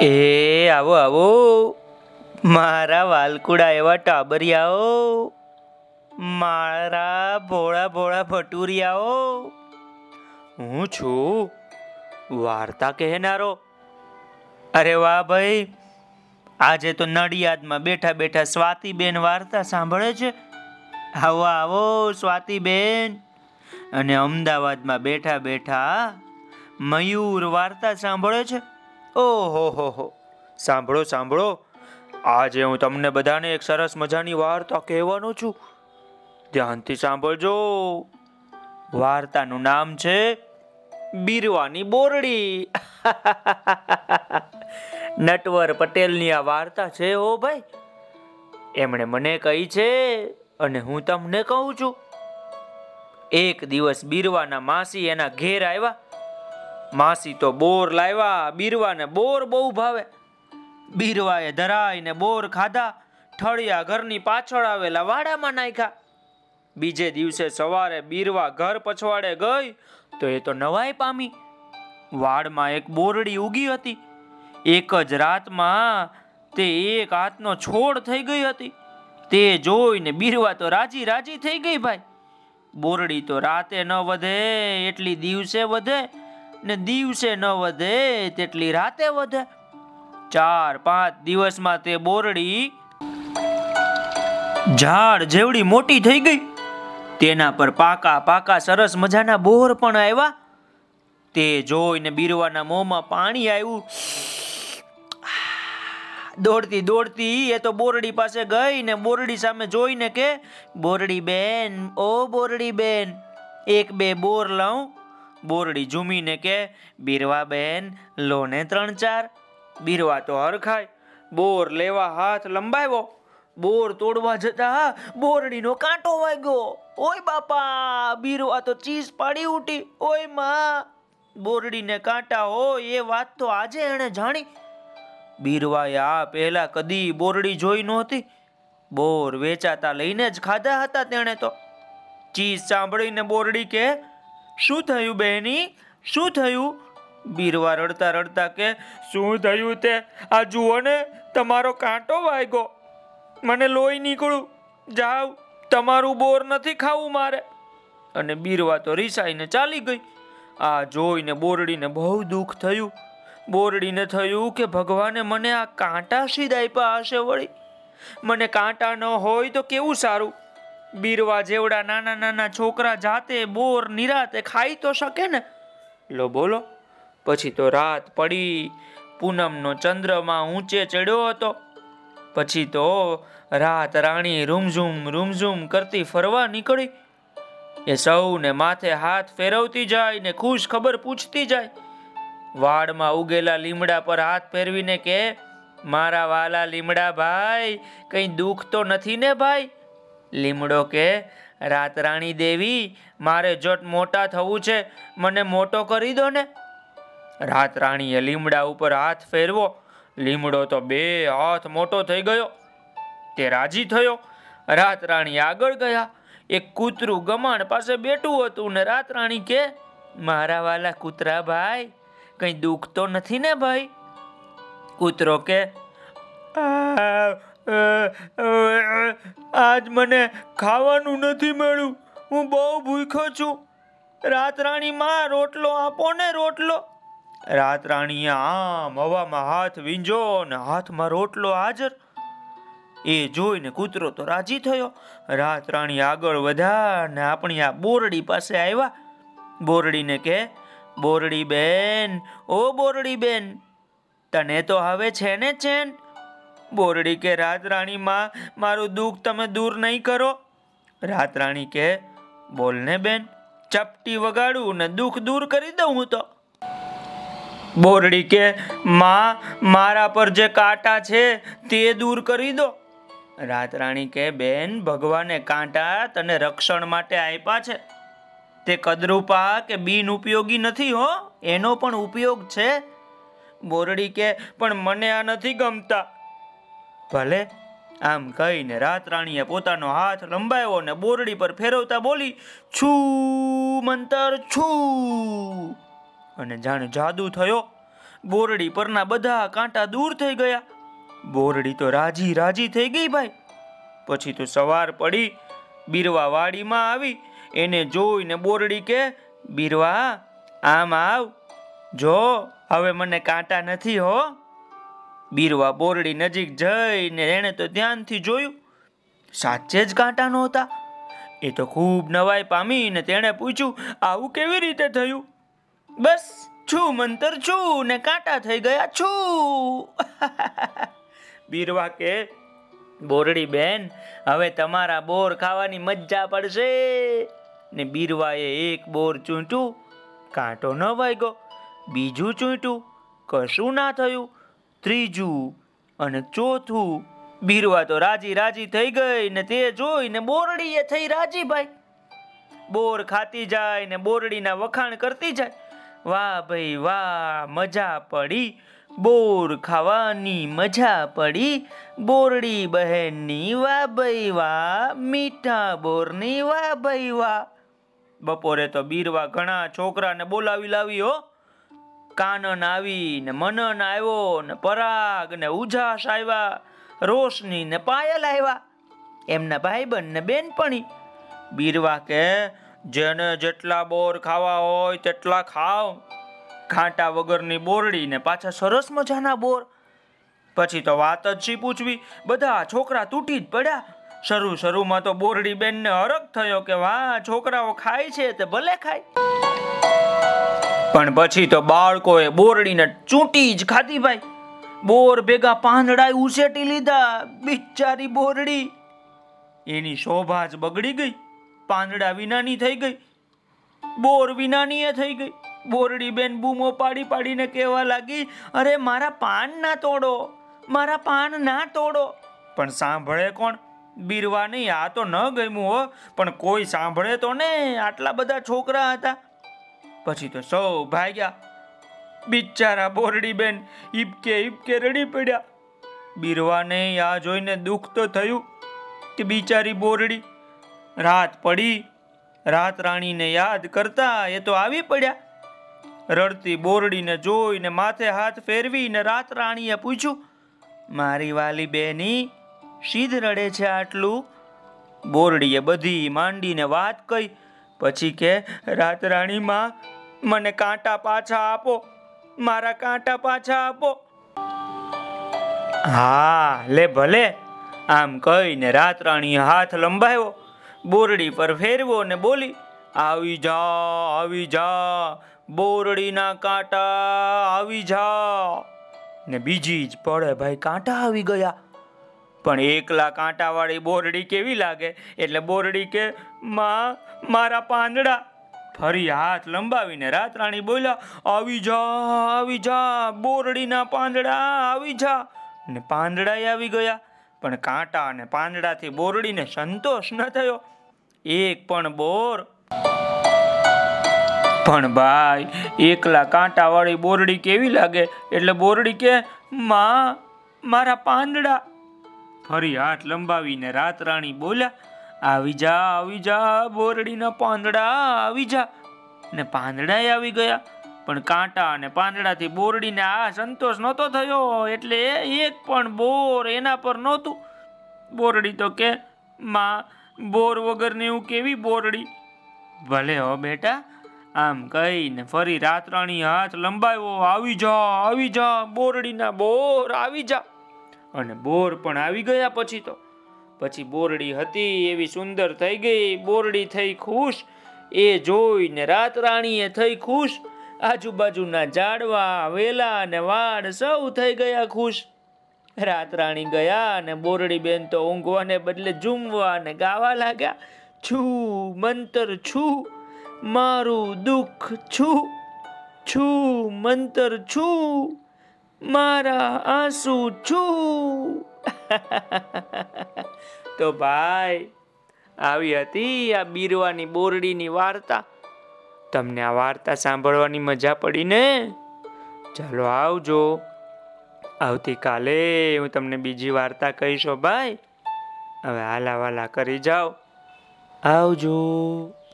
એ, આવો આવો. મારા વાલકુડા એવા ટાબરિયાઓ. મારા ભોળા ભોળા ભટુરિયાઓ. હું છું વાર્તા કહેનારો. અરે વાહ ભાઈ, આજે તો નડિયાદમાં બેઠા બેઠા સ્વાતિબેન વાર્તા સાંભળે છે. આવો આવો, સ્વાતિબેન. અને અમદાવાદમાં બેઠા બેઠા મયુર વાર્તા સાંભળે છે. ઓહો, હો હો. સાંભળો સાંભળો. આજે હું તમને બધાને એક સરસ મજાની વાર્તા કહેવાનો છું. ધ્યાનથી સાંભળજો. વાર્તાનું નામ છે બીરવાની બોરડી. નટવર પટેલની આ વાર્તા છે ઓ ભાઈ. એમણે મને કહી છે અને હું તમને કહું છું. એક દિવસ બીરવાના માસી એના ઘેર આવ્યા. માસી તો બોર લાવ્યા, બીરવાને બોર બહુ ભાવે. બીરવાએ ધરાઈને બોર ખાધા, ઠળિયા ઘરની પાછળ આવેલા વાડામાં નાખ્યા. બીજે દિવસે સવારે બીરવા ઘર પછવાડે ગઈ, તો એ તો નવાઈ પામી. વાડમાં એક બોરડી ઉગી હતી. એક જ રાતમાં તે એક હાથનો છોડ થઈ ગઈ હતી. તે જોઈને બીરવા તો રાજી રાજી થઈ ગઈ ભાઈ. બોરડી તો રાતે ન વધે, એટલી દિવસે વધે. ને દિવસે ન વધે, તેટલી રાતે વધે. ચાર પાંચ દિવસમાં તે બોરડી ઝાડ જેવડી મોટી થઈ ગઈ. તેના પર પાકા પાકા સરસ મજાના બોર પણ આવ્યા. તે જોઈને બીરવાના મોંમાં પાણી આવ્યું. દોડતી દોડતી એ તો બોરડી પાસે ગઈ ને બોરડી સામે જોઈને કે, બોરડી બેન, ઓ બોરડી બેન, એક બે બોર લઉં. બોરડી ઝૂમીને કે બીરવા બેન લો ને ત્રણ ચાર. બીરવા તો હરખાય. બોર લેવા હાથ લંબાવ્યો. બોર તોડવા જતા બોરડીનો કાંટો વાગ્યો. ઓય બાપા, બીરવા તો ચીસ પાડી ઉઠી. ઓયમાં. બોરડીને કાંટા હોય એ વાત તો આજે એણે જાણી. બીરવાએ આ પહેલા કદી બોરડી જોઈ નહોતી. બોર વેચાતા લઈને જ ખાધા હતા તેણે તો. ચીઝ સાંભળીને બોરડી કે શું થયું બહેની શું થયું? બીરવા રડતા રડતા કે, શું થયું તે? આ જુઓ ને, તમારો કાંટો વાગ્યો. મને લોહી નીકળું જાવ, તમારું બોર નથી ખાવું મારે. અને બીરવા તો રીસાઈને ચાલી ગઈ. આ જોઈને બોરડીને બહુ દુઃખ થયું. બોરડીને થયું કે, ભગવાને મને આ કાંટા સીધ આપ્યા હશે વળી. મને કાંટા ન હોય તો કેવું સારું? બીરવા જેવડા નાના નાના છોકરા જાતે બોર નિરાતે ખાઈ તો શકે ને? લો બોલો. પછી તો રાત પડી, પૂનમનો ચંદ્રમાં ઊંચે ચડ્યો હતો. પછી તો રાત રાણી રૂમઝૂમ રૂમઝૂમ કરતી ફરવા નીકળી. એ સૌને માથે હાથ ફેરવતી જાય ને ખુશ ખબર પૂછતી જાય. વાડમાં ઉગેલા લીમડા પર હાથ ફેરવીને કે, મારા વાલા લીમડા ભાઈ, કઈ દુઃખ તો નથી ને ભાઈ? લીમડો કે રાતરાણી દેવી, મારે જટ મોટા થવું છે, મને મોટો કરી દો ને. રાતરાણીએ લીમડા ઉપર હાથ ફેરવો. લીમડો તો બે હાથ મોટો થઈ ગયો. તે રાજી થયો. રાતરાણી આગળ ગયા. એક કૂતરું ગમાણ પાસે બેઠું હતું ને રાતરાણી કે, મારા વાલા કૂતરા ભાઈ, કઈ દુઃખ તો નથી ને ભાઈ? કૂતરો કે આજ મને ખાવાનું નથી મળ્યું. હું બહુ ભૂખ્યો છું. રાતમાં રોટલો આપો ને રોટલો. રાત રાણીએ આમ હવામાં હાથ વીંજો ને હાથમાં રોટલો હાજર. એ જોઈને કૂતરો તો રાજી થયો. રાત રાણી આગળ વધ્યા ને આપણી આ બોરડી પાસે આવ્યા. બોરડીને કે, બોરડી બેન, ઓ બોરડી બેન, તને તો હવે છે ને ચેન? બોરડી કે રાતરાણીમાં મારું દુઃખ તમે દૂર નહીં કરો. રાતરાણી કે બોલને બેન, ચપટી વગાડું ને દુઃખ દૂર કરી દઉં હું તો. બોરડી કે, માં, મારા પર જે કાંટા છે તે દૂર કરી દો. રાતરાણી કે, બેન, ભગવાને કાંટા તને રક્ષણ માટે આપ્યા છે. તે કદરૂપા કે બિન ઉપયોગી નથી હો, એનો પણ ઉપયોગ છે. બોરડી કે, પણ મને આ નથી ગમતા. ભલે? આમ કહીને રાત રાણીએ પોતાનો હાથ લંબાવ્યો ને બોરડી પર ફેરવતા બોલી, છું, મંતર, છું. અને જાણે જાદુ થયો, બોરડી પરના બધા કાંટા દૂર થઈ ગયા. બોરડી તો રાજી રાજી થઈ ગઈ ભાઈ. પછી તો સવાર પડી, બીરવા વાડીમાં આવી, એને જોઈને બોરડી કે, બીરવા, આમ આવ. જો, હવે મને કાંટા નથી હો. બીરવા બોરડી નજીક જઈને એણે તો ધ્યાનથી જોયું, સાચે જ કાંટા નહોતા. એ તો ખૂબ નવાઈ પામીને તેણે પૂછ્યું, આવું કેવી રીતે થયું? બસ, છું, મંતર છું ને કાંટા થઈ ગયા છું. બીરવા કે, બોરડી બેન, હવે તમારા બોર ખાવાની મજા પડશે. ને બીરવાએ એક બોર ચૂંટ્યું, કાંટો ન વાગ્યો, બીજું ચૂંટ્યું, કશું ના થયું. ત્રીજું અને ચોથું. બીરવા તો રાજી રાજી થઈ ગઈ ને તે જોઈને બોરડીએ થઈ રાજી ભાઈ. બોર ખાતી જાય ને બોરડીના વખાણ કરતી જાય. વાહ ભાઈ વાહ, મજા પડી. બોર ખાવાની મજા પડી. બોરડી બહેનની વાહ ભાઈ વાહ, મીઠા બોરની વાહ ભાઈ વાહ. બપોરે તો બીરવા ઘણા છોકરાને બોલાવી લાવી હો. કાનન આવી ને મનન આવ્યો ને પરાગ ને ઉજાસ આવ્યા, રોશની ને પાયલ આવ્યા. એમના ભાઈબંધ ને બેનપણી બીરવા કે, જેને જેટલા બોર ખાવા હોય તેટલા ખાવ. ઘાટા વગરની બોરડી ને પાછા સરસ મજાના બોર. પછી તો વાત જ શી પૂછવી? બધા છોકરા તૂટી જ પડ્યા. શરૂ શરૂમાં તો બોરડી બેનને હરખ થયો કે, વાહ, છોકરાઓ ખાય છે તે ભલે ખાય. પણ પછી તો બાળકોએ બોરડીને ચૂંટી જ ખાધી ભાઈ. બોર ભેગા પાંદડા ઉસેટી લીધા, બિચારી બોરડી. એની શોભા જ બગડી ગઈ, પાંદડા વિનાની થઈ ગઈ, બોર વિનાની થઈ ગઈ. બોરડી બેન બૂમો પાડી પાડીને કહેવા લાગી, અરે, મારા પાન ના તોડો, મારા પાન ના તોડો. પણ સાંભળે કોણ? બીરવા નહીં, આ તો ન ગમ્યું હો, પણ કોઈ સાંભળે તો ને, આટલા બધા છોકરા હતા. પછી તો સૌ ભાગ્યા. બિચારા બોરડી બેન ઈબકે ઈબકે રડી પડ્યા. બીરવાને આ જોઈને દુઃખ તો થયું કે બિચારી બોરડી રાત પડી, રાત રાણીને યાદ કરતા એ તો આવી પડ્યા. રડતી બોરડીને જોઈને માથે હાથ ફેરવીને રાત રાણીએ પૂછ્યું, મારી વાલી બેની સીધ રડે છે આટલું? બોરડીએ બધી માંડીને વાત કહી પછી કે રાતરાણીમાં મને કાંટા પાછા આપો, મારા કાંટા પાછા આપો. હા, લે ભલે. આમ કહીને રાતરાણીએ હાથ લંબાવ્યો, બોરડી પર ફેરવો ને બોલી, આવી જા આવી જા, બોરડીના કાંટા, આવી જા. ને બીજી જ પડે ભાઈ કાંટા આવી ગયા. પણ એકલા કાંટાવાળી બોરડી કેવી લાગે? એટલે બોરડી કે, માં, મારા પાંદડા. ફરી હાથ લંબાવીને રાતરાણી બોલ્યા, આવી જા આવી જા, બોરડીના પાંદડા, આવી જા. ને પાંદડા આવી ગયા. પણ કાંટા અને પાંદડાથી બોરડીને સંતોષ ન થયો. એક પણ બોર. પણ ભાઈ એકલા કાંટાવાળી બોરડી કેવી લાગે? એટલે બોરડી કે, માં, મારા પાંદડા. ફરી હાથ લંબાવીને રાત રાણી બોલ્યા, આવી જા આવી જા, બોરડીના પાંદડા, આવી જા. ને પાંદડા આવી ગયા. પણ કાંટા અને પાંદડાથી બોરડીને આ સંતોષ નહોતો થયો, એટલે એક પણ બોર એના પર નહોતું. બોરડી તો કે, માં, બોર વગરની હું કેવી બોરડી? ભલે હો બેટા, આમ કહીને ફરી રાતરાણી હાથ લંબાવ્યો, આવી જા આવી જા, બોરડીના બોર, આવી જા. અને બોર પણ આવી ગયા પછી તો. પછી બોરડી હતી, એવી સુંદર થઈ ગઈ. બોરડી થઈ ખુશ. એ જોઈને રાત રાણીએ થઈ ખુશ. આજુબાજુના ઝાડવા, વેલા અને વાડ સૌ થઈ ગયા ખુશ. રાત રાણી ગયા અને બોરડી બેન તો ઊંઘવાને બદલે ઝૂમવા અને ગાવા લાગ્યા. છું, મંતર છું, મારું દુઃખ છું. છું, મંતર છું. મારા આંસુ છું. તો ભાઈ, આવી હતી આ બીરવાની બોરડીની વાર્તા. તમને આ વાર્તા સાંભળવાની મજા પડી ને? ચાલો આવજો. આવતીકાલે હું તમને બીજી વાર્તા કહીશો ભાઈ. હવે હાલા વાલા કરી જાઓ. આવજો.